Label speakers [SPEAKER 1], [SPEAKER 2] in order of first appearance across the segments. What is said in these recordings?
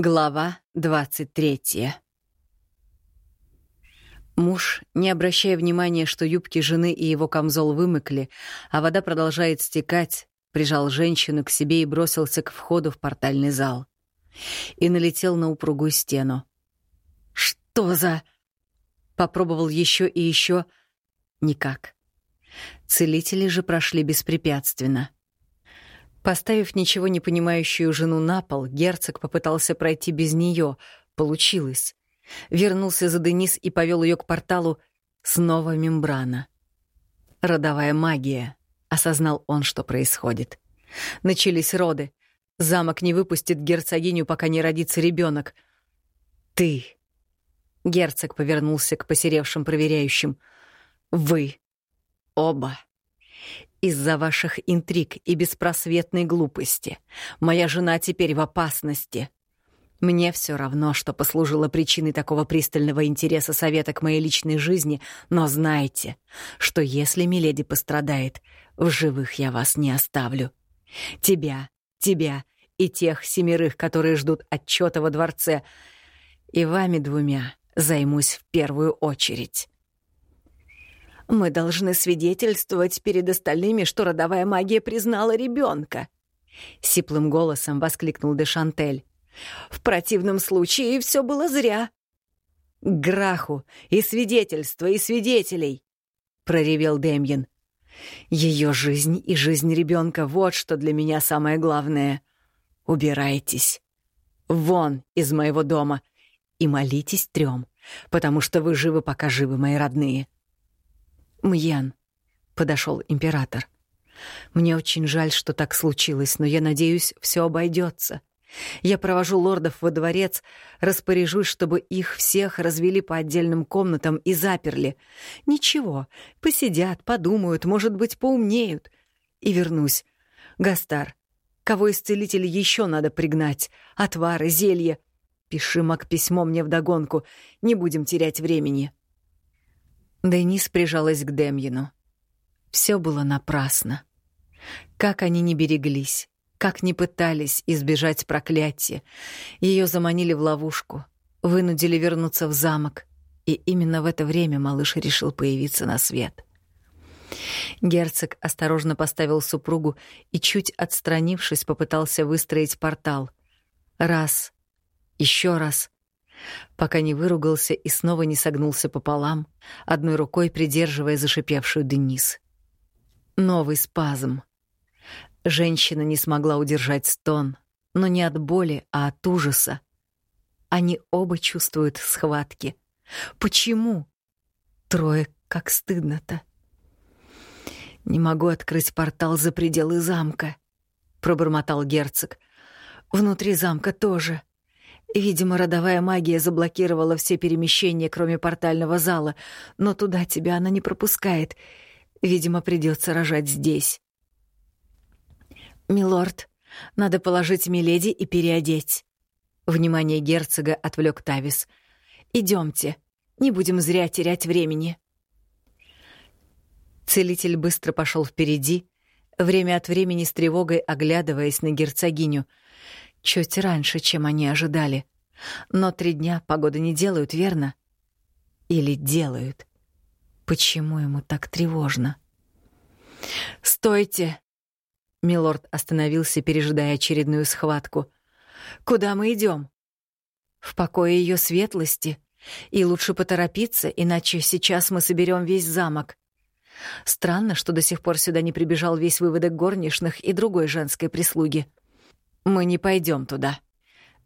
[SPEAKER 1] Глава 23 Муж, не обращая внимания, что юбки жены и его камзол вымыкли, а вода продолжает стекать, прижал женщину к себе и бросился к входу в портальный зал. И налетел на упругую стену. «Что за...» Попробовал еще и еще. Никак. Целители же прошли беспрепятственно. Поставив ничего не понимающую жену на пол, герцог попытался пройти без нее. Получилось. Вернулся за Денис и повел ее к порталу. Снова мембрана. Родовая магия. Осознал он, что происходит. Начались роды. Замок не выпустит герцогиню, пока не родится ребенок. Ты. Герцог повернулся к посеревшим проверяющим. Вы. Оба. Из-за ваших интриг и беспросветной глупости. Моя жена теперь в опасности. Мне все равно, что послужило причиной такого пристального интереса совета к моей личной жизни, но знайте, что если Миледи пострадает, в живых я вас не оставлю. Тебя, тебя и тех семерых, которые ждут отчета во дворце, и вами двумя займусь в первую очередь. Мы должны свидетельствовать перед остальными, что родовая магия признала ребенка. Сиплым голосом воскликнул де Шантель. В противном случае все было зря. Граху и свидетельства, и свидетелей, проревел Демьян. Ее жизнь и жизнь ребенка вот что для меня самое главное. Убирайтесь. Вон из моего дома и молитесь трем, потому что вы живы, пока живы мои родные. Мьян, подошел император. Мне очень жаль, что так случилось, но я надеюсь, все обойдется. Я провожу лордов во дворец, распоряжусь, чтобы их всех развели по отдельным комнатам и заперли. Ничего, посидят, подумают, может быть, поумнеют. И вернусь. Гастар, кого из целителей еще надо пригнать? Отвары, зелья. Пиши, Мак, письмо мне вдогонку. Не будем терять времени. Денис прижалась к Демьину. Все было напрасно. Как они не береглись, как не пытались избежать проклятия. Ее заманили в ловушку, вынудили вернуться в замок, и именно в это время малыш решил появиться на свет. Герцог осторожно поставил супругу и, чуть отстранившись, попытался выстроить портал. Раз, еще раз, пока не выругался и снова не согнулся пополам, одной рукой придерживая зашипевшую Денис. Новый спазм. Женщина не смогла удержать стон, но не от боли, а от ужаса. Они оба чувствуют схватки. Почему? Трое, как стыдно-то. «Не могу открыть портал за пределы замка», — пробормотал герцог. «Внутри замка тоже. Видимо, родовая магия заблокировала все перемещения, кроме портального зала, но туда тебя она не пропускает. Видимо, придется рожать здесь. «Милорд, надо положить Миледи и переодеть». Внимание герцога отвлек Тавис. Идемте, не будем зря терять времени». Целитель быстро пошел впереди, время от времени с тревогой оглядываясь на герцогиню — Чуть раньше, чем они ожидали. Но три дня погоды не делают, верно? Или делают? Почему ему так тревожно? «Стойте!» Милорд остановился, пережидая очередную схватку. «Куда мы идем? «В покое ее светлости. И лучше поторопиться, иначе сейчас мы соберем весь замок. Странно, что до сих пор сюда не прибежал весь выводок горничных и другой женской прислуги. Мы не пойдем туда.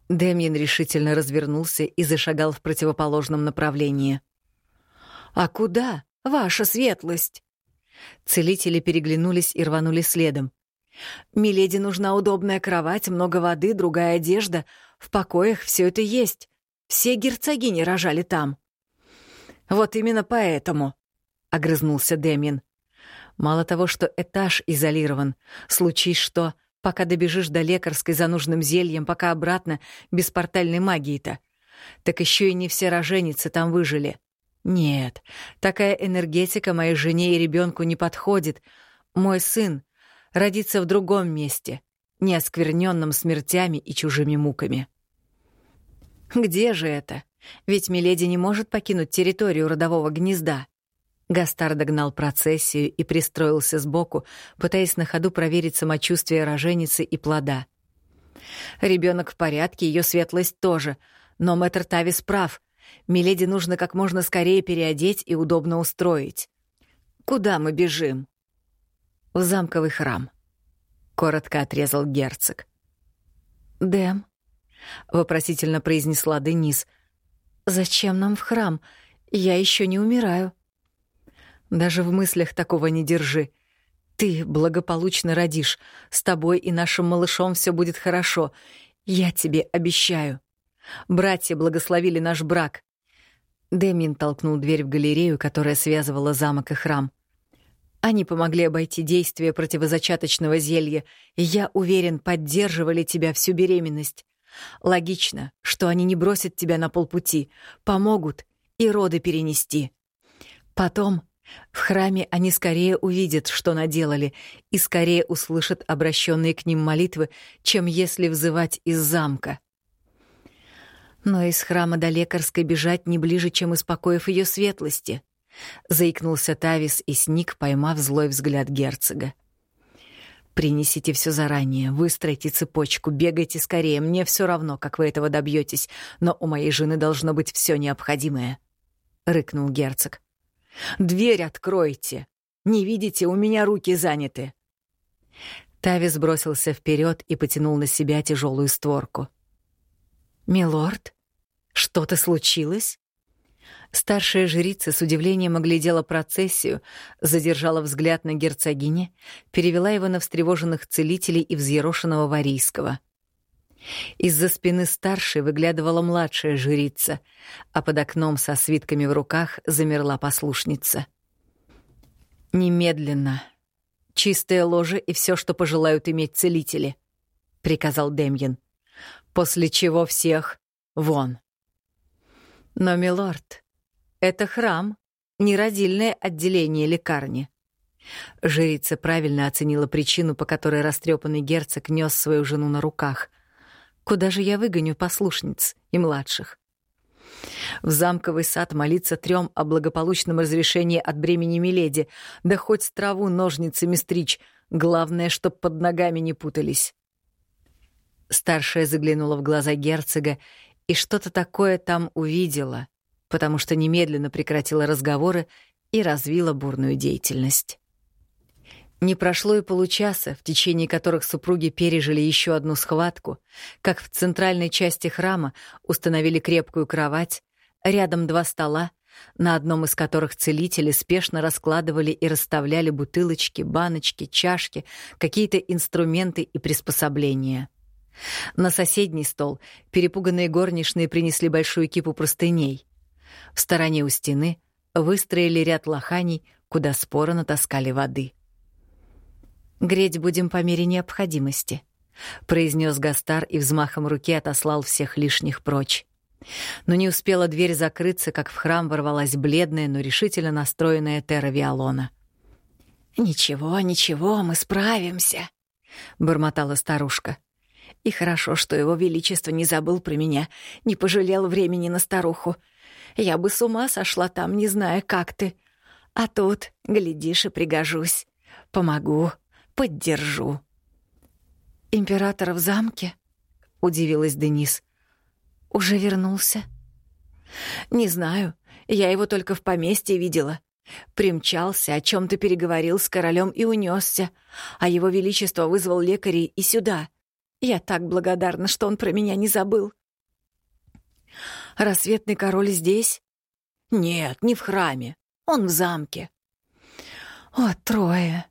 [SPEAKER 1] Демьян решительно развернулся и зашагал в противоположном направлении. А куда, ваша светлость? Целители переглянулись и рванули следом. Миледи нужна удобная кровать, много воды, другая одежда. В покоях все это есть. Все герцогини рожали там. Вот именно поэтому, огрызнулся Демин. Мало того, что этаж изолирован, случись что, пока добежишь до лекарской за нужным зельем, пока обратно без портальной магии-то. Так еще и не все роженицы там выжили. Нет, такая энергетика моей жене и ребенку не подходит. Мой сын родится в другом месте, не оскверненном смертями и чужими муками. Где же это? Ведь Миледи не может покинуть территорию родового гнезда. Гастар догнал процессию и пристроился сбоку, пытаясь на ходу проверить самочувствие роженицы и плода. Ребенок в порядке, ее светлость тоже, но мэтр Тавис прав. Миледи нужно как можно скорее переодеть и удобно устроить. Куда мы бежим? В замковый храм. Коротко отрезал герцог. Дэм, вопросительно произнесла Денис. Зачем нам в храм? Я еще не умираю. Даже в мыслях такого не держи. Ты благополучно родишь. С тобой и нашим малышом все будет хорошо. Я тебе обещаю. Братья благословили наш брак. Демин толкнул дверь в галерею, которая связывала замок и храм. Они помогли обойти действие противозачаточного зелья, и я уверен, поддерживали тебя всю беременность. Логично, что они не бросят тебя на полпути, помогут и роды перенести. Потом в храме они скорее увидят, что наделали, и скорее услышат обращенные к ним молитвы, чем если взывать из замка. Но из храма до лекарской бежать не ближе, чем из ее светлости. Заикнулся Тавис и сник, поймав злой взгляд герцога. Принесите все заранее, выстройте цепочку, бегайте скорее. Мне все равно, как вы этого добьетесь, но у моей жены должно быть все необходимое, рыкнул герцог. Дверь откройте. Не видите, у меня руки заняты. Тавис бросился вперед и потянул на себя тяжелую створку. «Милорд, что-то случилось?» Старшая жрица с удивлением оглядела процессию, задержала взгляд на герцогине, перевела его на встревоженных целителей и взъерошенного Варийского. Из-за спины старшей выглядывала младшая жрица, а под окном со свитками в руках замерла послушница. «Немедленно. Чистое ложе и все, что пожелают иметь целители», — приказал Демьян. «После чего всех вон». «Но, милорд, это храм, не родильное отделение лекарни. Жрица правильно оценила причину, по которой растрепанный герцог нес свою жену на руках. Куда же я выгоню послушниц и младших? В замковый сад молиться трем о благополучном разрешении от бремени Миледи, да хоть траву ножницами стричь, главное, чтоб под ногами не путались. Старшая заглянула в глаза герцога и что-то такое там увидела, потому что немедленно прекратила разговоры и развила бурную деятельность. Не прошло и получаса, в течение которых супруги пережили еще одну схватку, как в центральной части храма установили крепкую кровать, рядом два стола, на одном из которых целители спешно раскладывали и расставляли бутылочки, баночки, чашки, какие-то инструменты и приспособления. На соседний стол перепуганные горничные принесли большую кипу простыней. В стороне у стены выстроили ряд лоханий, куда споро натаскали воды. «Греть будем по мере необходимости», — произнес Гастар и взмахом руки отослал всех лишних прочь. Но не успела дверь закрыться, как в храм ворвалась бледная, но решительно настроенная Тера Виолона. «Ничего, ничего, мы справимся», — бормотала старушка. «И хорошо, что его величество не забыл про меня, не пожалел времени на старуху. Я бы с ума сошла там, не зная, как ты. А тут, глядишь, и пригожусь. Помогу, поддержу». «Император в замке?» — удивилась Денис. «Уже вернулся?» «Не знаю. Я его только в поместье видела. Примчался, о чем то переговорил с королем и унесся, а его величество вызвал лекарей и сюда. Я так благодарна, что он про меня не забыл. Рассветный король здесь? Нет, не в храме. Он в замке. О, трое.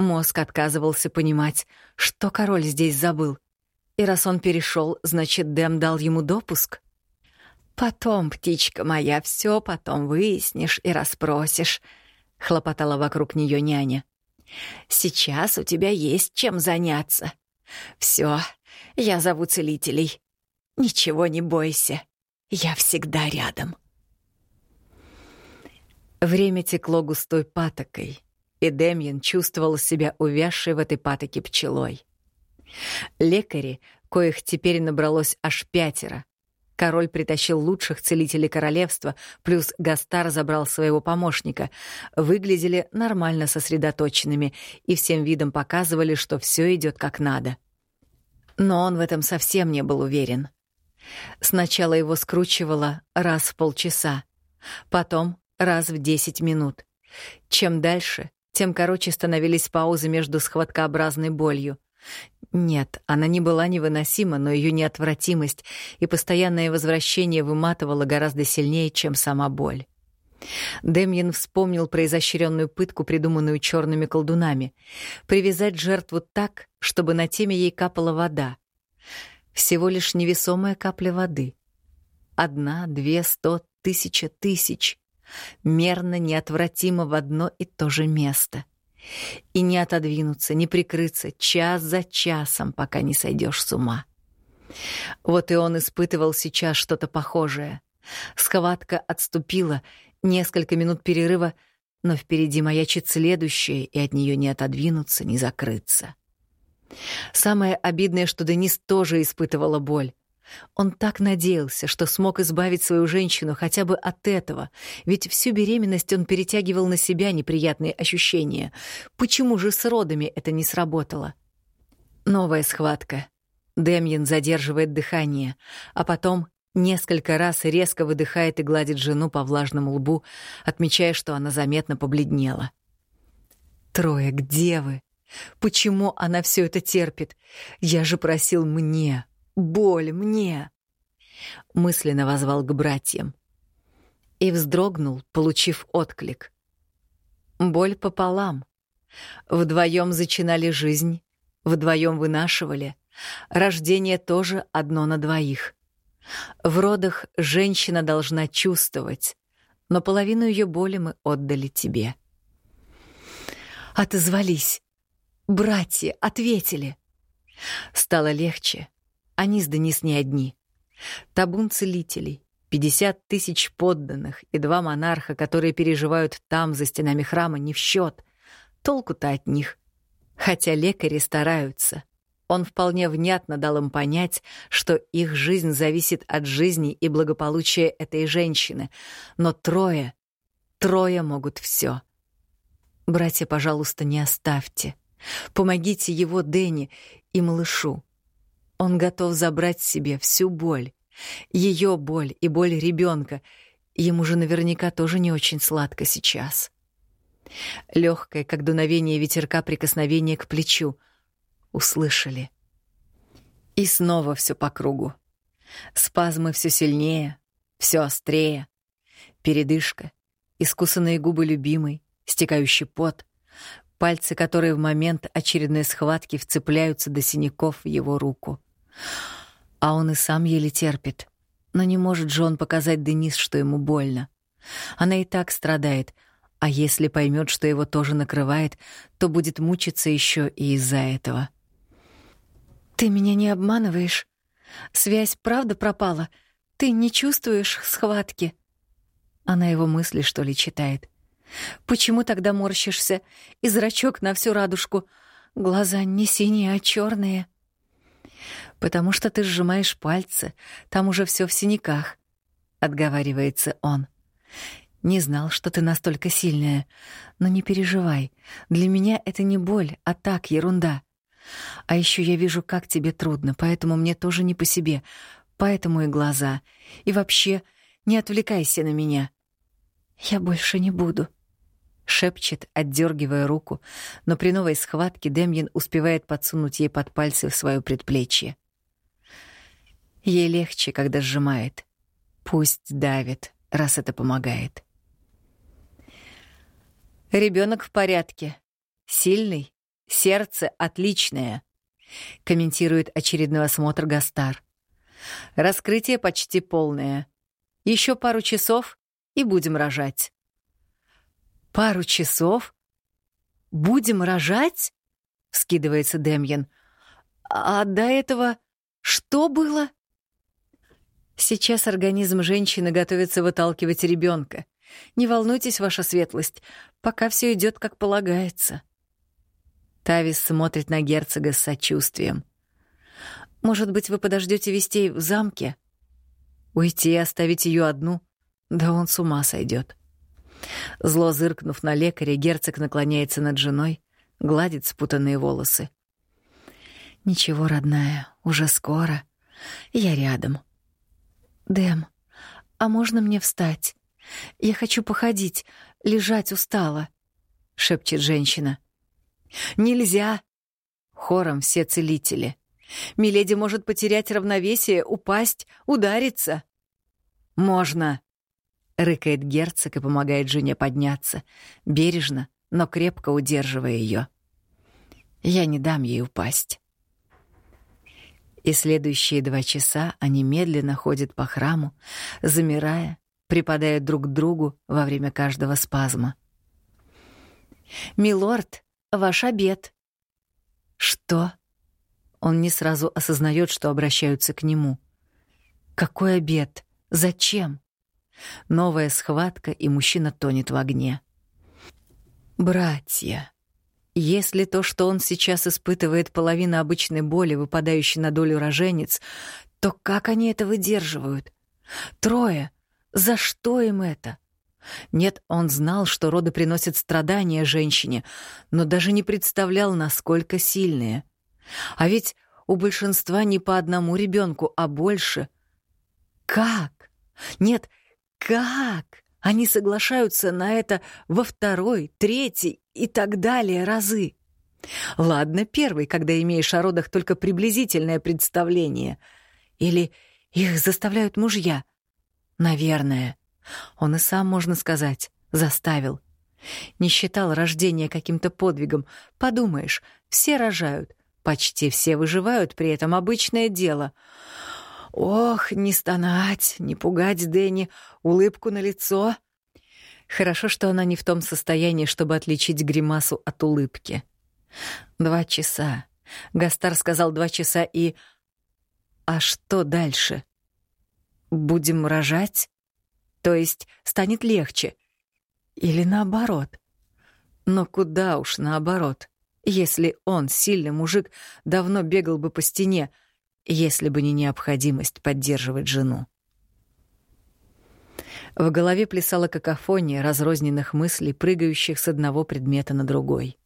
[SPEAKER 1] Мозг отказывался понимать, что король здесь забыл. И раз он перешел, значит, Дэм дал ему допуск? Потом, птичка моя, все потом выяснишь и расспросишь, хлопотала вокруг нее няня. Сейчас у тебя есть чем заняться. Все, я зову целителей. Ничего не бойся. Я всегда рядом. Время текло густой патокой, и Демьян чувствовал себя увязшей в этой патоке пчелой. Лекари, коих теперь набралось аж пятеро, Король притащил лучших целителей королевства, плюс Гастар забрал своего помощника. Выглядели нормально сосредоточенными и всем видом показывали, что все идет как надо. Но он в этом совсем не был уверен. Сначала его скручивало раз в полчаса, потом раз в десять минут. Чем дальше, тем короче становились паузы между схваткообразной болью. Нет, она не была невыносима, но ее неотвратимость и постоянное возвращение выматывало гораздо сильнее, чем сама боль. Демьян вспомнил про изощренную пытку, придуманную черными колдунами. Привязать жертву так, чтобы на теме ей капала вода. Всего лишь невесомая капля воды. Одна, две, сто, тысяча, тысяч. Мерно, неотвратимо в одно и то же место. И не отодвинуться, не прикрыться час за часом, пока не сойдешь с ума. Вот и он испытывал сейчас что-то похожее. Схватка отступила, несколько минут перерыва, но впереди маячит следующее, и от нее не отодвинуться, не закрыться. Самое обидное, что Денис тоже испытывала боль. Он так надеялся, что смог избавить свою женщину хотя бы от этого, ведь всю беременность он перетягивал на себя неприятные ощущения. Почему же с родами это не сработало? Новая схватка. Демьян задерживает дыхание, а потом несколько раз резко выдыхает и гладит жену по влажному лбу, отмечая, что она заметно побледнела. «Трое, где вы? Почему она все это терпит? Я же просил мне, боль мне!» Мысленно возвал к братьям. И вздрогнул, получив отклик. Боль пополам. Вдвоем зачинали жизнь, вдвоем вынашивали. Рождение тоже одно на двоих. В родах женщина должна чувствовать, но половину ее боли мы отдали тебе. Отозвались. Братья ответили. Стало легче, они с Денис не одни. Табун целителей, 50 тысяч подданных и два монарха, которые переживают там, за стенами храма, не в счет. Толку-то от них. Хотя лекари стараются. Он вполне внятно дал им понять, что их жизнь зависит от жизни и благополучия этой женщины. Но трое, трое могут все. Братья, пожалуйста, не оставьте. Помогите его Дэнни и малышу. Он готов забрать себе всю боль. Ее боль и боль ребенка. Ему же наверняка тоже не очень сладко сейчас. Легкое, как дуновение ветерка, прикосновение к плечу. Услышали. И снова все по кругу. Спазмы все сильнее, все острее. Передышка, искусанные губы любимой, стекающий пот, пальцы, которые в момент очередной схватки вцепляются до синяков в его руку. А он и сам еле терпит. Но не может же он показать Денис, что ему больно. Она и так страдает, а если поймет, что его тоже накрывает, то будет мучиться еще и из-за этого. «Ты меня не обманываешь? Связь правда пропала? Ты не чувствуешь схватки?» Она его мысли, что ли, читает. «Почему тогда морщишься? И зрачок на всю радужку. Глаза не синие, а черные потому что ты сжимаешь пальцы, там уже все в синяках», — отговаривается он. «Не знал, что ты настолько сильная. Но не переживай. Для меня это не боль, а так, ерунда. А еще я вижу, как тебе трудно, поэтому мне тоже не по себе. Поэтому и глаза. И вообще, не отвлекайся на меня». «Я больше не буду», — шепчет, отдергивая руку, но при новой схватке Демьян успевает подсунуть ей под пальцы в свое предплечье. Ей легче, когда сжимает. Пусть давит, раз это помогает. Ребенок в порядке. Сильный, сердце отличное, комментирует очередной осмотр Гастар. Раскрытие почти полное. Еще пару часов и будем рожать. Пару часов? Будем рожать? Скидывается Демьян. А до этого что было? Сейчас организм женщины готовится выталкивать ребенка. Не волнуйтесь, ваша светлость, пока все идет как полагается. Тавис смотрит на герцога с сочувствием. Может быть, вы подождете вестей в замке? Уйти и оставить ее одну? Да он с ума сойдет. Зло зыркнув на лекаря, герцог наклоняется над женой, гладит спутанные волосы. «Ничего, родная, уже скоро. Я рядом». «Дэм, а можно мне встать? Я хочу походить, лежать устала», — шепчет женщина. «Нельзя!» — хором все целители. «Миледи может потерять равновесие, упасть, удариться». «Можно!» — рыкает герцог и помогает жене подняться, бережно, но крепко удерживая ее. «Я не дам ей упасть». И следующие два часа они медленно ходят по храму, замирая, припадая друг к другу во время каждого спазма. «Милорд, ваш обед!» «Что?» Он не сразу осознает, что обращаются к нему. «Какой обед? Зачем?» Новая схватка, и мужчина тонет в огне. «Братья!» Если то, что он сейчас испытывает, половина обычной боли, выпадающей на долю роженец, то как они это выдерживают? Трое. За что им это? Нет, он знал, что роды приносят страдания женщине, но даже не представлял, насколько сильные. А ведь у большинства не по одному ребенку, а больше. Как? Нет, как? Они соглашаются на это во второй, третий и так далее разы. Ладно, первый, когда имеешь о родах только приблизительное представление. Или их заставляют мужья. Наверное. Он и сам, можно сказать, заставил. Не считал рождение каким-то подвигом. Подумаешь, все рожают. Почти все выживают, при этом обычное дело — Ох, не стонать, не пугать Дэнни, улыбку на лицо. Хорошо, что она не в том состоянии, чтобы отличить гримасу от улыбки. Два часа. Гастар сказал два часа и... А что дальше? Будем рожать? То есть станет легче? Или наоборот? Но куда уж наоборот? Если он, сильный мужик, давно бегал бы по стене, если бы не необходимость поддерживать жену. В голове плясала какофония разрозненных мыслей, прыгающих с одного предмета на другой.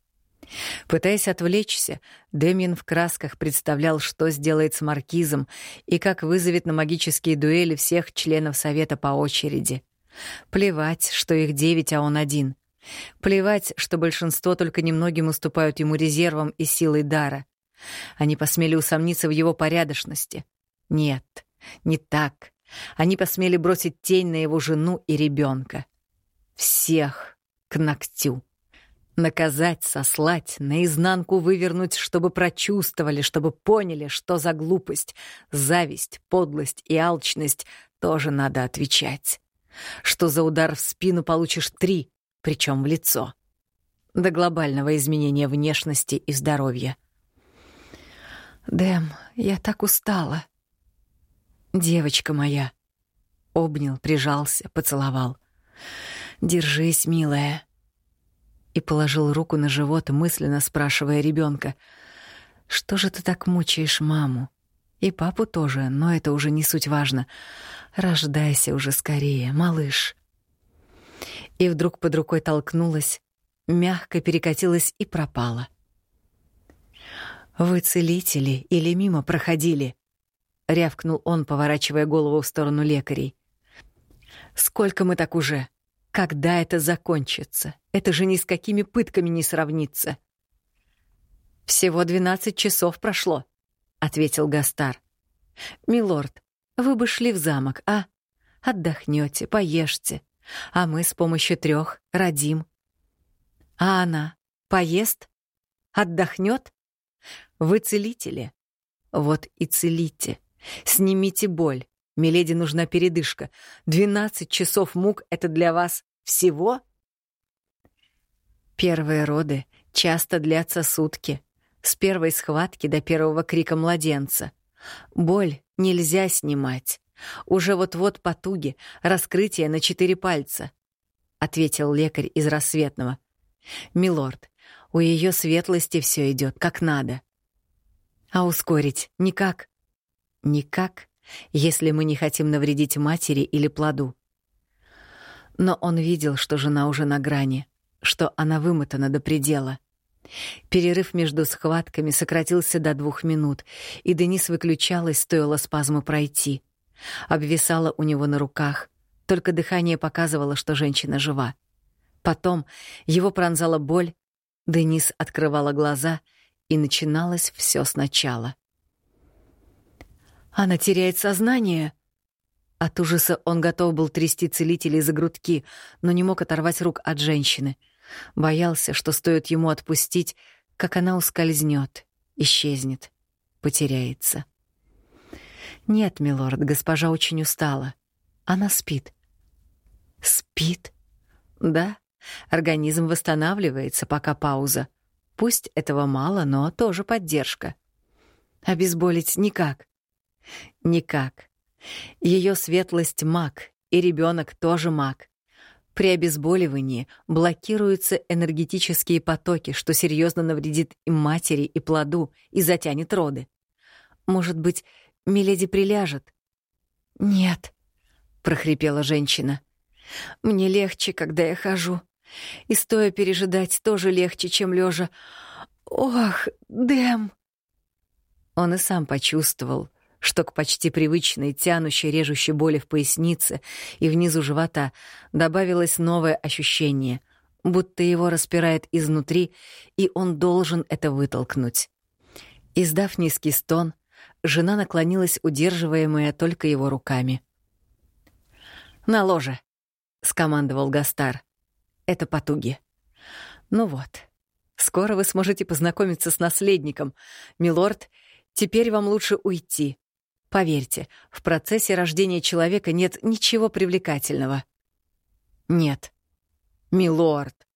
[SPEAKER 1] Пытаясь отвлечься, Демин в красках представлял, что сделает с маркизом и как вызовет на магические дуэли всех членов совета по очереди. Плевать, что их девять, а он один. Плевать, что большинство только немногим уступают ему резервом и силой дара. Они посмели усомниться в его порядочности. Нет, не так. Они посмели бросить тень на его жену и ребенка. Всех к ногтю. Наказать, сослать, наизнанку вывернуть, чтобы прочувствовали, чтобы поняли, что за глупость, зависть, подлость и алчность тоже надо отвечать. Что за удар в спину получишь три, причем в лицо. До глобального изменения внешности и здоровья. «Дэм, я так устала». «Девочка моя». Обнял, прижался, поцеловал. «Держись, милая». И положил руку на живот, мысленно спрашивая ребенка, «Что же ты так мучаешь маму?» И папу тоже, но это уже не суть важно. Рождайся уже скорее, малыш. И вдруг под рукой толкнулась, мягко перекатилась и пропала. «Вы целители или мимо проходили?» — рявкнул он, поворачивая голову в сторону лекарей. «Сколько мы так уже? Когда это закончится? Это же ни с какими пытками не сравнится». «Всего двенадцать часов прошло», — ответил Гастар. «Милорд, вы бы шли в замок, а? Отдохнете, поешьте, а мы с помощью трех родим. А она поест? Отдохнет? Вы целители. Вот и целите. Снимите боль. Миледи нужна передышка. Двенадцать часов мук — это для вас всего? Первые роды часто длятся сутки. С первой схватки до первого крика младенца. Боль нельзя снимать. Уже вот-вот потуги, раскрытие на четыре пальца, — ответил лекарь из рассветного. «Милорд, у ее светлости все идет как надо. А ускорить никак? Никак. если мы не хотим навредить матери или плоду. Но он видел, что жена уже на грани, что она вымотана до предела. Перерыв между схватками сократился до двух минут, и Денис выключалась, стоило спазму пройти. Обвисала у него на руках, только дыхание показывало, что женщина жива. Потом его пронзала боль, Денис открывала глаза, и начиналось все сначала. «Она теряет сознание!» От ужаса он готов был трясти целителей за грудки, но не мог оторвать рук от женщины. Боялся, что стоит ему отпустить, как она ускользнет, исчезнет, потеряется. «Нет, милорд, госпожа очень устала. Она спит». «Спит?» «Да, организм восстанавливается, пока пауза. Пусть этого мало, но тоже поддержка. Обезболить никак». «Никак. Ее светлость маг, и ребенок тоже маг. При обезболивании блокируются энергетические потоки, что серьезно навредит и матери, и плоду, и затянет роды. Может быть, Миледи приляжет? «Нет», — прохрипела женщина. «Мне легче, когда я хожу. И стоя пережидать тоже легче, чем лежа. Ох, Дэм!» Он и сам почувствовал, что к почти привычной, тянущей, режущей боли в пояснице и внизу живота добавилось новое ощущение, будто его распирает изнутри, и он должен это вытолкнуть. Издав низкий стон, жена наклонилась, удерживаемая только его руками. «На ложе!» — скомандовал Гастар. «Это потуги. Ну вот, скоро вы сможете познакомиться с наследником. Милорд, теперь вам лучше уйти. Поверьте, в процессе рождения человека нет ничего привлекательного. Нет. Милорд.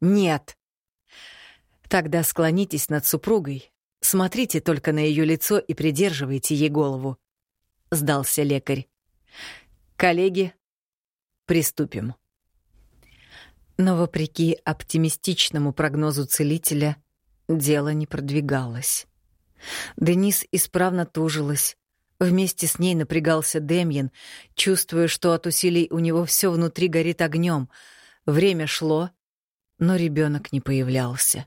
[SPEAKER 1] Нет. Тогда склонитесь над супругой, смотрите только на ее лицо и придерживайте ей голову. Сдался лекарь. Коллеги, приступим. Но вопреки оптимистичному прогнозу целителя, дело не продвигалось. Денис исправно тужилась, Вместе с ней напрягался Демьян, чувствуя, что от усилий у него все внутри горит огнем. Время шло, но ребенок не появлялся.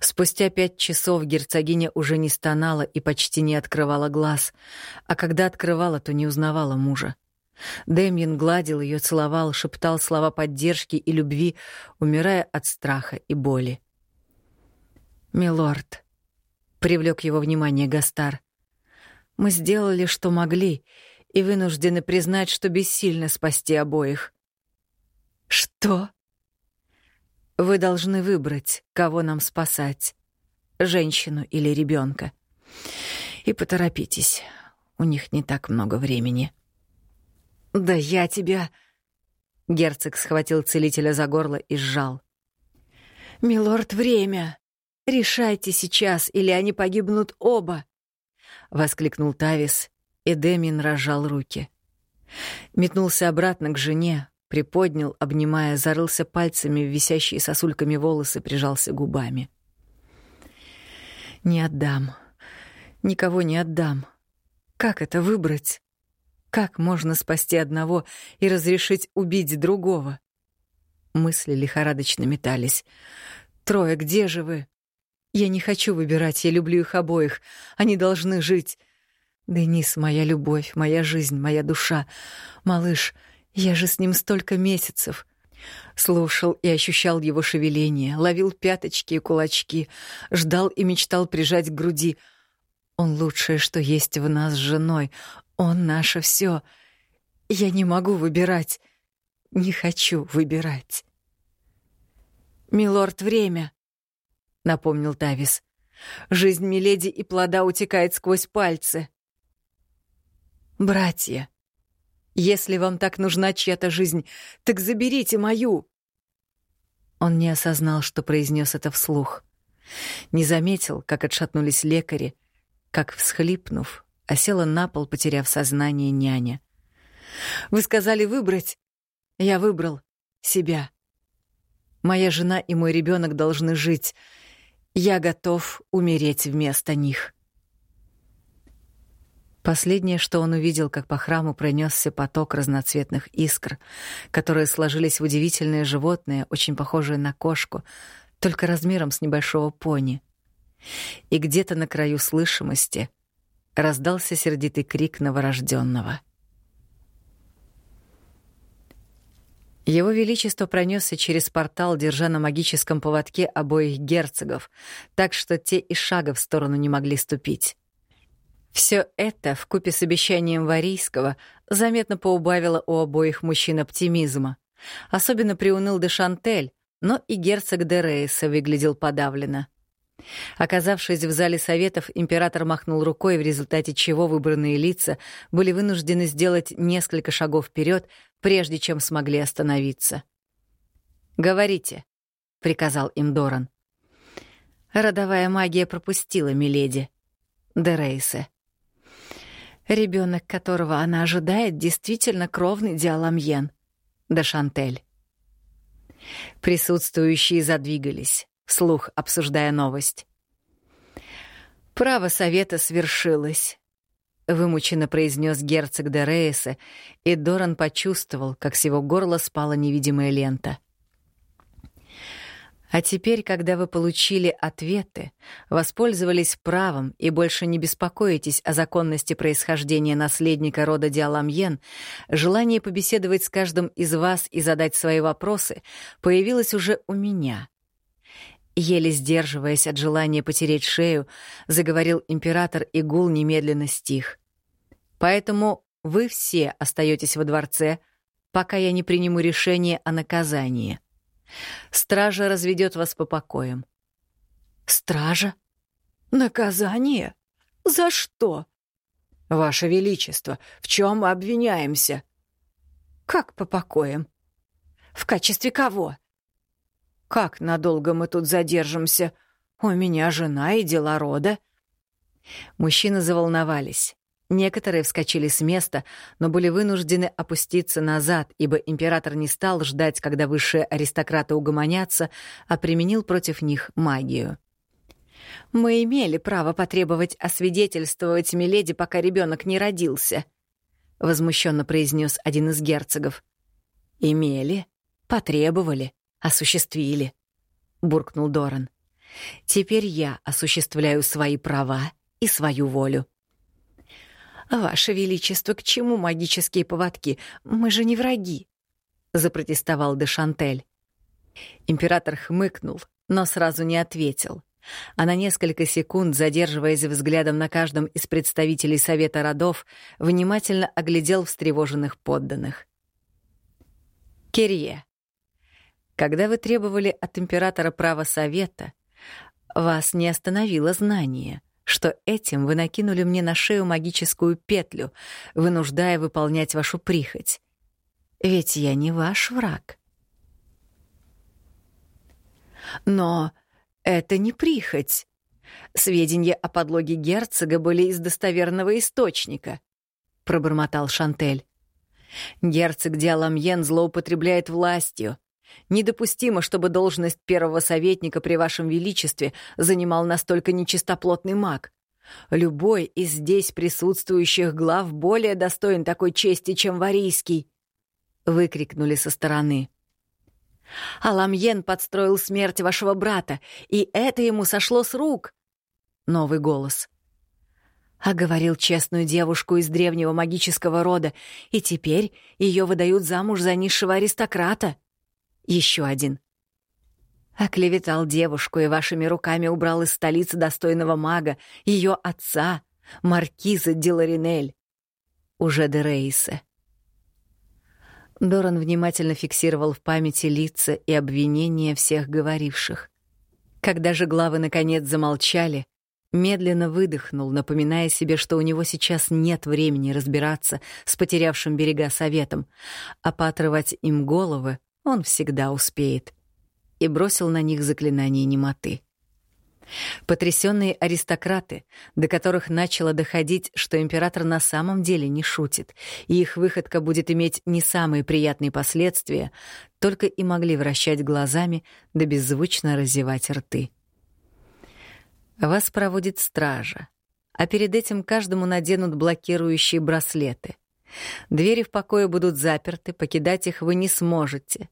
[SPEAKER 1] Спустя пять часов герцогиня уже не стонала и почти не открывала глаз, а когда открывала, то не узнавала мужа. Демьян гладил ее, целовал, шептал слова поддержки и любви, умирая от страха и боли. «Милорд», — привлек его внимание Гастар, мы сделали, что могли, и вынуждены признать, что бессильно спасти обоих. Что? Вы должны выбрать, кого нам спасать, женщину или ребенка. И поторопитесь, у них не так много времени. Да я тебя... Герцог схватил целителя за горло и сжал. «Милорд, время! Решайте сейчас, или они погибнут оба!» — воскликнул Тавис, и Демин разжал руки. Метнулся обратно к жене, приподнял, обнимая, зарылся пальцами в висящие сосульками волосы, прижался губами. «Не отдам. Никого не отдам. Как это выбрать? Как можно спасти одного и разрешить убить другого?» Мысли лихорадочно метались. «Трое, где же вы?» Я не хочу выбирать, я люблю их обоих. Они должны жить. Денис — моя любовь, моя жизнь, моя душа. Малыш, я же с ним столько месяцев. Слушал и ощущал его шевеление, ловил пяточки и кулачки, ждал и мечтал прижать к груди. Он лучшее, что есть в нас с женой. Он наше все. Я не могу выбирать. Не хочу выбирать. «Милорд, время!» напомнил Тавис. Жизнь Миледи и плода утекает сквозь пальцы. Братья, если вам так нужна чья-то жизнь, так заберите мою. Он не осознал, что произнес это вслух. Не заметил, как отшатнулись лекари, как, всхлипнув, осела на пол, потеряв сознание няня. «Вы сказали выбрать?» «Я выбрал себя. Моя жена и мой ребенок должны жить, я готов умереть вместо них. Последнее, что он увидел, как по храму пронесся поток разноцветных искр, которые сложились в удивительное животное, очень похожее на кошку, только размером с небольшого пони. И где-то на краю слышимости раздался сердитый крик новорожденного. Его Величество пронесся через портал, держа на магическом поводке обоих герцогов, так что те и шага в сторону не могли ступить. Все это, вкупе с обещанием Варийского, заметно поубавило у обоих мужчин оптимизма. Особенно приуныл де Шантель, но и герцог де Рейса выглядел подавленно. Оказавшись в зале советов, император махнул рукой, в результате чего выбранные лица были вынуждены сделать несколько шагов вперед, прежде чем смогли остановиться. «Говорите», — приказал им Доран. Родовая магия пропустила Миледи. Дерейсе. Ребенок, которого она ожидает, действительно кровный Диаламьен. Да Шантель. Присутствующие задвигались, вслух обсуждая новость. «Право совета свершилось», — вымученно произнес герцог де Рейса, и Доран почувствовал, как с его горла спала невидимая лента. А теперь, когда вы получили ответы, воспользовались правом и больше не беспокоитесь о законности происхождения наследника рода Диаламьен, желание побеседовать с каждым из вас и задать свои вопросы появилось уже у меня. Еле сдерживаясь от желания потереть шею, заговорил император, и гул немедленно стих. Поэтому вы все остаетесь во дворце, пока я не приниму решение о наказании. Стража разведет вас по покоям. Стража? Наказание? За что? Ваше Величество, в чем мы обвиняемся? Как по покоям? В качестве кого? Как надолго мы тут задержимся? У меня жена и дела рода. Мужчины заволновались. Некоторые вскочили с места, но были вынуждены опуститься назад, ибо император не стал ждать, когда высшие аристократы угомонятся, а применил против них магию. «Мы имели право потребовать освидетельствовать Миледи, пока ребенок не родился», — возмущенно произнес один из герцогов. «Имели, потребовали, осуществили», — буркнул Доран. «Теперь я осуществляю свои права и свою волю». «Ваше Величество, к чему магические поводки? Мы же не враги!» — запротестовал де Шантель. Император хмыкнул, но сразу не ответил. А на несколько секунд, задерживаясь взглядом на каждом из представителей Совета родов, внимательно оглядел встревоженных подданных. «Кирье, когда вы требовали от императора права Совета, вас не остановило знание — что этим вы накинули мне на шею магическую петлю, вынуждая выполнять вашу прихоть. Ведь я не ваш враг. Но это не прихоть. Сведения о подлоге герцога были из достоверного источника, пробормотал Шантель. Герцог Диаламьен злоупотребляет властью. Недопустимо, чтобы должность первого советника при вашем величестве занимал настолько нечистоплотный маг. Любой из здесь присутствующих глав более достоин такой чести, чем Варийский!» — выкрикнули со стороны. «Аламьен подстроил смерть вашего брата, и это ему сошло с рук!» Новый голос. Оговорил честную девушку из древнего магического рода, и теперь ее выдают замуж за низшего аристократа. Еще один. Оклеветал девушку и вашими руками убрал из столицы достойного мага, ее отца, маркиза Диларинель. Уже де Рейсе. Доран внимательно фиксировал в памяти лица и обвинения всех говоривших. Когда же главы наконец замолчали, медленно выдохнул, напоминая себе, что у него сейчас нет времени разбираться с потерявшим берега советом, а поотрывать им головы он всегда успеет. И бросил на них заклинание немоты. Потрясенные аристократы, до которых начало доходить, что император на самом деле не шутит, и их выходка будет иметь не самые приятные последствия, только и могли вращать глазами да беззвучно разевать рты. Вас проводит стража, а перед этим каждому наденут блокирующие браслеты. Двери в покое будут заперты, покидать их вы не сможете.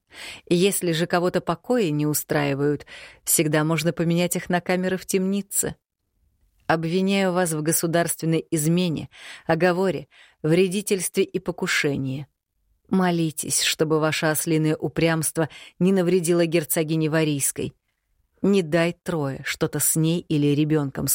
[SPEAKER 1] И если же кого-то покои не устраивают, всегда можно поменять их на камеры в темнице. Обвиняю вас в государственной измене, оговоре, вредительстве и покушении. Молитесь, чтобы ваше ослиное упрямство не навредило герцогине Варийской. Не дай Трое что-то с ней или ребенком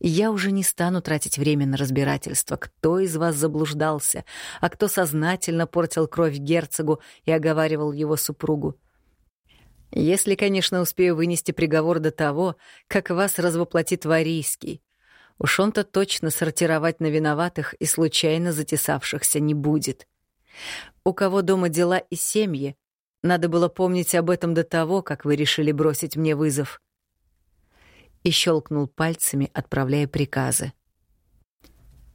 [SPEAKER 1] Я уже не стану тратить время на разбирательство, кто из вас заблуждался, а кто сознательно портил кровь герцогу и оговаривал его супругу. Если, конечно, успею вынести приговор до того, как вас развоплотит Варийский. Уж он-то точно сортировать на виноватых и случайно затесавшихся не будет. У кого дома дела и семьи, надо было помнить об этом до того, как вы решили бросить мне вызов. И щелкнул пальцами, отправляя приказы.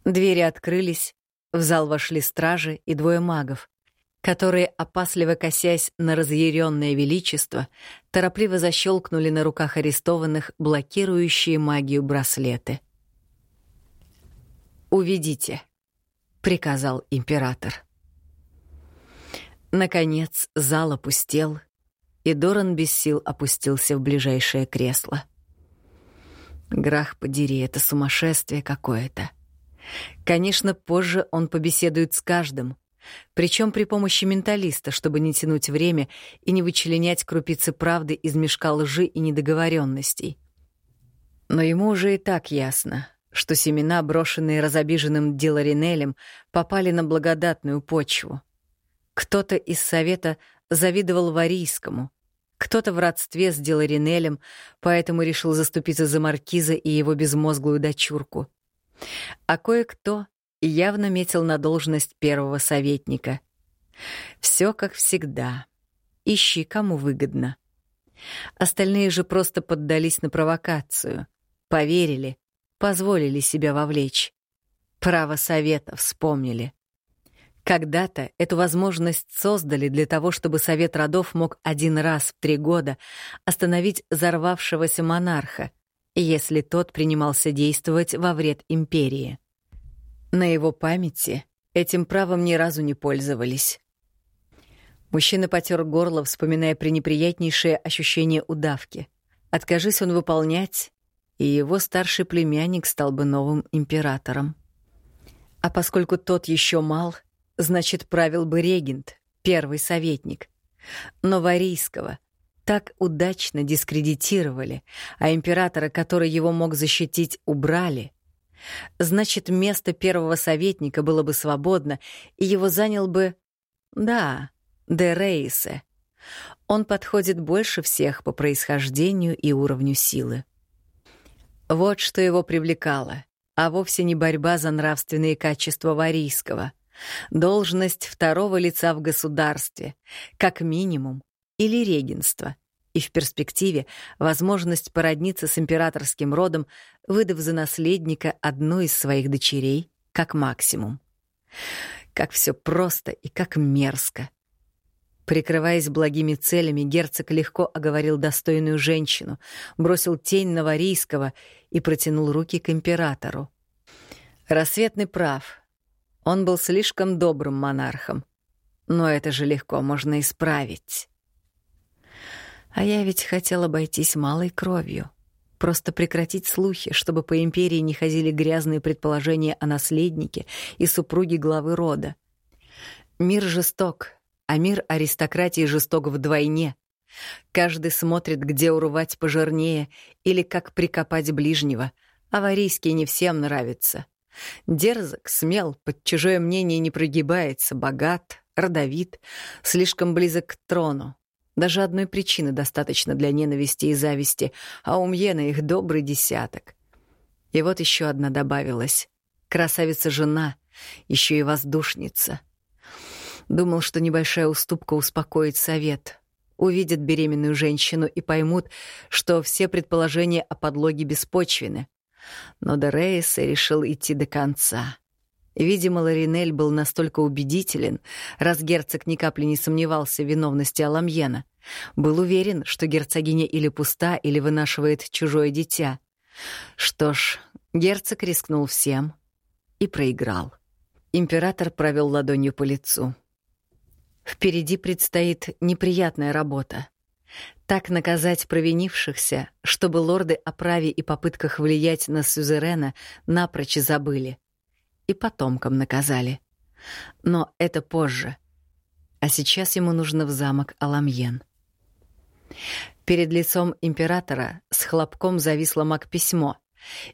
[SPEAKER 1] Двери открылись, в зал вошли стражи и двое магов которые, опасливо косясь на разъяренное величество, торопливо защелкнули на руках арестованных блокирующие магию браслеты. «Уведите», — приказал император. Наконец зал опустел, и Доран без сил опустился в ближайшее кресло. Грах подери, это сумасшествие какое-то. Конечно, позже он побеседует с каждым, причем при помощи менталиста, чтобы не тянуть время и не вычленять крупицы правды из мешка лжи и недоговоренностей. Но ему уже и так ясно, что семена, брошенные разобиженным Диларинелем, попали на благодатную почву. Кто-то из совета завидовал Варийскому, кто-то в родстве с Диларинелем, поэтому решил заступиться за маркиза и его безмозглую дочурку. А кое-кто явно метил на должность первого советника. Все как всегда. Ищи, кому выгодно. Остальные же просто поддались на провокацию, поверили, позволили себя вовлечь. Право совета вспомнили. Когда-то эту возможность создали для того, чтобы Совет родов мог один раз в три года остановить взорвавшегося монарха, если тот принимался действовать во вред империи. На его памяти этим правом ни разу не пользовались. Мужчина потер горло, вспоминая пренеприятнейшее ощущение удавки. Откажись он выполнять, и его старший племянник стал бы новым императором. А поскольку тот еще мал, значит, правил бы регент, первый советник. Но Варийского так удачно дискредитировали, а императора, который его мог защитить, убрали — Значит, место первого советника было бы свободно, и его занял бы... Да, де Рейсе. Он подходит больше всех по происхождению и уровню силы. Вот что его привлекало, а вовсе не борьба за нравственные качества Варийского. Должность второго лица в государстве, как минимум, или регенство и в перспективе возможность породниться с императорским родом, выдав за наследника одну из своих дочерей, как максимум. Как все просто и как мерзко. Прикрываясь благими целями, герцог легко оговорил достойную женщину, бросил тень на Варийского и протянул руки к императору. Рассветный прав. Он был слишком добрым монархом. Но это же легко можно исправить. А я ведь хотел обойтись малой кровью. Просто прекратить слухи, чтобы по империи не ходили грязные предположения о наследнике и супруге главы рода. Мир жесток, а мир аристократии жесток вдвойне. Каждый смотрит, где урвать пожирнее или как прикопать ближнего. Аварийский не всем нравится. Дерзок, смел, под чужое мнение не прогибается, богат, родовит, слишком близок к трону, даже одной причины достаточно для ненависти и зависти, а у Мьена их добрый десяток. И вот еще одна добавилась. Красавица-жена, еще и воздушница. Думал, что небольшая уступка успокоит совет. Увидят беременную женщину и поймут, что все предположения о подлоге беспочвены. Но Дерейс решил идти до конца. Видимо, Ларинель был настолько убедителен, раз герцог ни капли не сомневался в виновности Аламьена. Был уверен, что герцогиня или пуста, или вынашивает чужое дитя. Что ж, Герцог рискнул всем и проиграл. Император провел ладонью по лицу. Впереди предстоит неприятная работа. Так наказать провинившихся, чтобы лорды о праве и попытках влиять на сюзерена напрочь забыли. И потомкам наказали. Но это позже. А сейчас ему нужно в замок Аламьен. Перед лицом императора с хлопком зависло маг-письмо,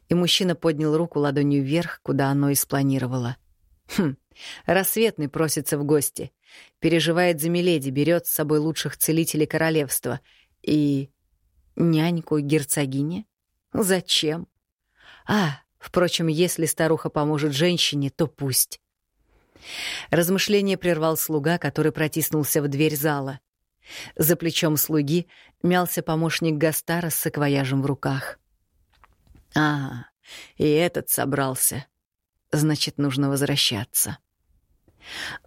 [SPEAKER 1] и мужчина поднял руку ладонью вверх, куда оно и спланировало. Хм, рассветный просится в гости. Переживает за Миледи, берет с собой лучших целителей королевства. И... няньку герцогине? Зачем? А, впрочем, если старуха поможет женщине, то пусть. Размышление прервал слуга, который протиснулся в дверь зала. За плечом слуги мялся помощник Гастара с саквояжем в руках. «А, и этот собрался. Значит, нужно возвращаться».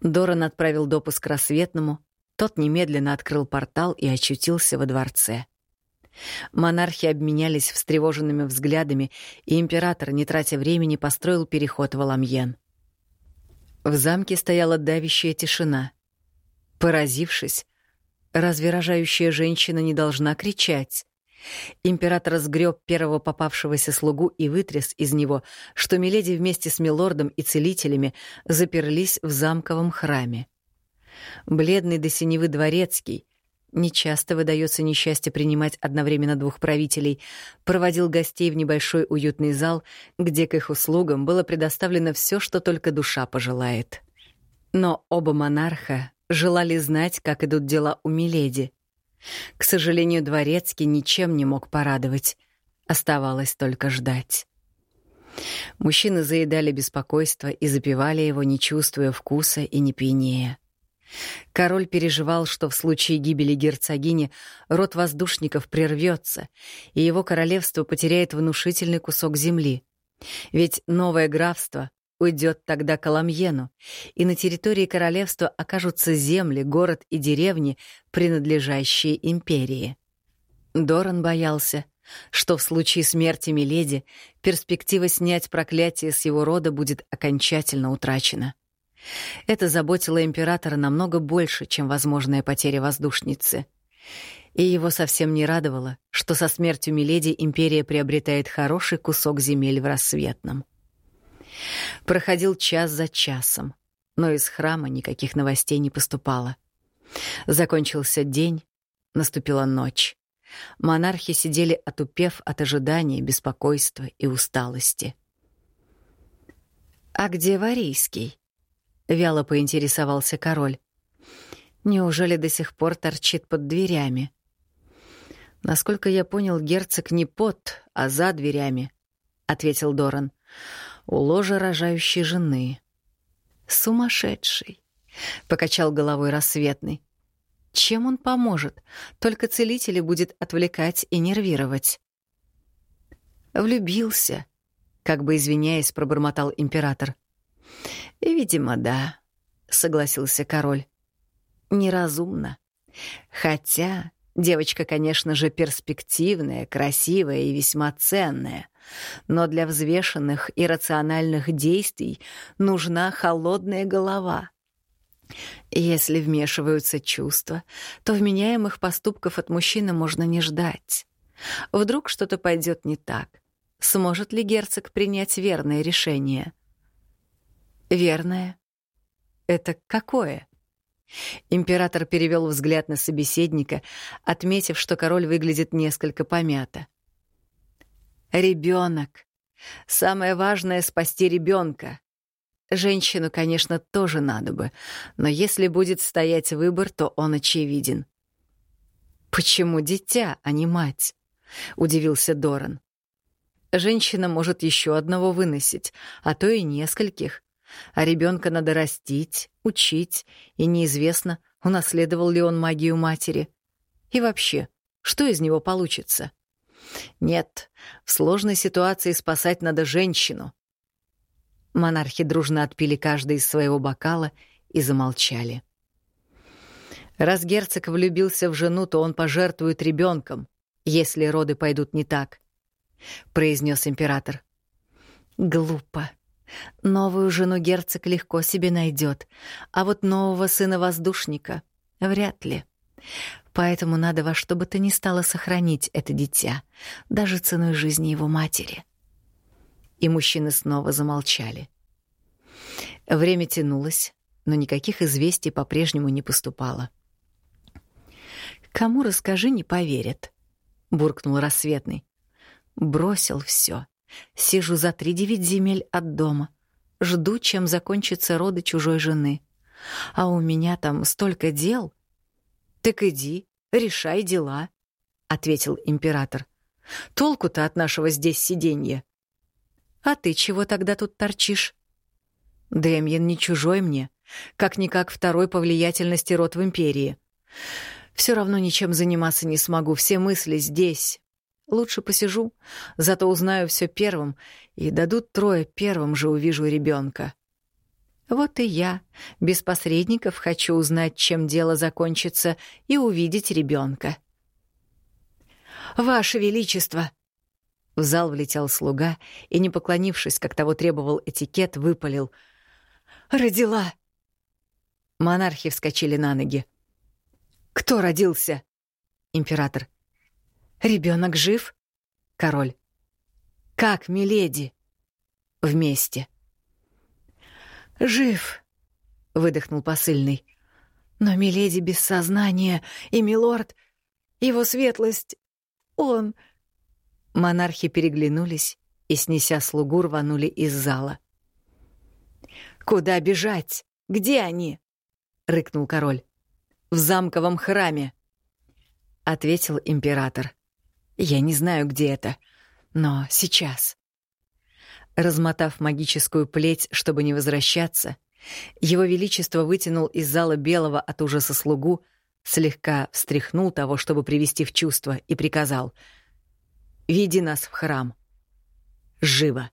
[SPEAKER 1] Доран отправил допуск рассветному, тот немедленно открыл портал и очутился во дворце. Монархи обменялись встревоженными взглядами, и император, не тратя времени, построил переход в Аламьен. В замке стояла давящая тишина. Поразившись, разве рожающая женщина не должна кричать? Император сгреб первого попавшегося слугу и вытряс из него, что Миледи вместе с милордом и целителями заперлись в замковом храме. Бледный до синевы дворецкий, нечасто выдается несчастье принимать одновременно двух правителей, проводил гостей в небольшой уютный зал, где к их услугам было предоставлено все, что только душа пожелает. Но оба монарха желали знать, как идут дела у Миледи. К сожалению, дворецкий ничем не мог порадовать. Оставалось только ждать. Мужчины заедали беспокойство и запивали его, не чувствуя вкуса и не пьянея. Король переживал, что в случае гибели герцогини род воздушников прервется, и его королевство потеряет внушительный кусок земли. Ведь новое графство уйдет тогда к Аламьену, и на территории королевства окажутся земли, город и деревни, принадлежащие империи. Доран боялся, что в случае смерти Миледи перспектива снять проклятие с его рода будет окончательно утрачена. Это заботило императора намного больше, чем возможная потеря воздушницы. И его совсем не радовало, что со смертью Миледи империя приобретает хороший кусок земель в рассветном. Проходил час за часом, но из храма никаких новостей не поступало. Закончился день, наступила ночь. Монархи сидели отупев от ожидания, беспокойства и усталости. «А где Варийский?» Вяло поинтересовался король. Неужели до сих пор торчит под дверями? Насколько я понял, герцог не под, а за дверями, ответил Доран. У ложа рожающей жены. Сумасшедший, покачал головой рассветный. Чем он поможет? Только целителя будет отвлекать и нервировать. Влюбился, как бы извиняясь, пробормотал император. «Видимо, да», — согласился король. «Неразумно. Хотя девочка, конечно же, перспективная, красивая и весьма ценная, но для взвешенных и рациональных действий нужна холодная голова». Если вмешиваются чувства, то вменяемых поступков от мужчины можно не ждать. Вдруг что-то пойдет не так. Сможет ли герцог принять верное решение? Верное. Это какое? Император перевел взгляд на собеседника, отметив, что король выглядит несколько помято. Ребенок. Самое важное — спасти ребенка. Женщину, конечно, тоже надо бы, но если будет стоять выбор, то он очевиден. «Почему дитя, а не мать?» — удивился Доран. «Женщина может еще одного выносить, а то и нескольких. А ребенка надо растить, учить, и неизвестно, унаследовал ли он магию матери. И вообще, что из него получится? Нет, в сложной ситуации спасать надо женщину. Монархи дружно отпили каждый из своего бокала и замолчали. Раз герцог влюбился в жену, то он пожертвует ребенком, если роды пойдут не так, — произнес император. Глупо. Новую жену герцог легко себе найдет, а вот нового сына воздушника — вряд ли. Поэтому надо во что бы то ни стало сохранить это дитя, даже ценой жизни его матери. И мужчины снова замолчали. Время тянулось, но никаких известий по-прежнему не поступало. «Кому расскажи, не поверят», — буркнул рассветный. «Бросил все. Сижу за три девять земель от дома. Жду, чем закончатся роды чужой жены. А у меня там столько дел». «Так иди, решай дела», — ответил император. «Толку-то от нашего здесь сиденья». «А ты чего тогда тут торчишь?» «Дэмьен не чужой мне, как-никак второй по влиятельности род в империи. Все равно ничем заниматься не смогу, все мысли здесь. Лучше посижу, зато узнаю все первым, и дадут трое, первым же увижу ребенка. Вот и я, без посредников, хочу узнать, чем дело закончится, и увидеть ребенка. «Ваше Величество!» В зал влетел слуга и, не поклонившись, как того требовал этикет, выпалил. «Родила!» Монархи вскочили на ноги. «Кто родился?» Император. Ребенок жив?» Король. «Как, миледи?» «Вместе». «Жив», — выдохнул посыльный. «Но миледи без сознания, и милорд, его светлость, он...» Монархи переглянулись и, снеся слугу, рванули из зала. «Куда бежать? Где они?» — рыкнул король. «В замковом храме», — ответил император. «Я не знаю, где это, но сейчас». Размотав магическую плеть, чтобы не возвращаться, его Величество вытянул из зала белого от ужаса слугу, слегка встряхнул того, чтобы привести в чувство, и приказал «Веди нас в храм. Живо!»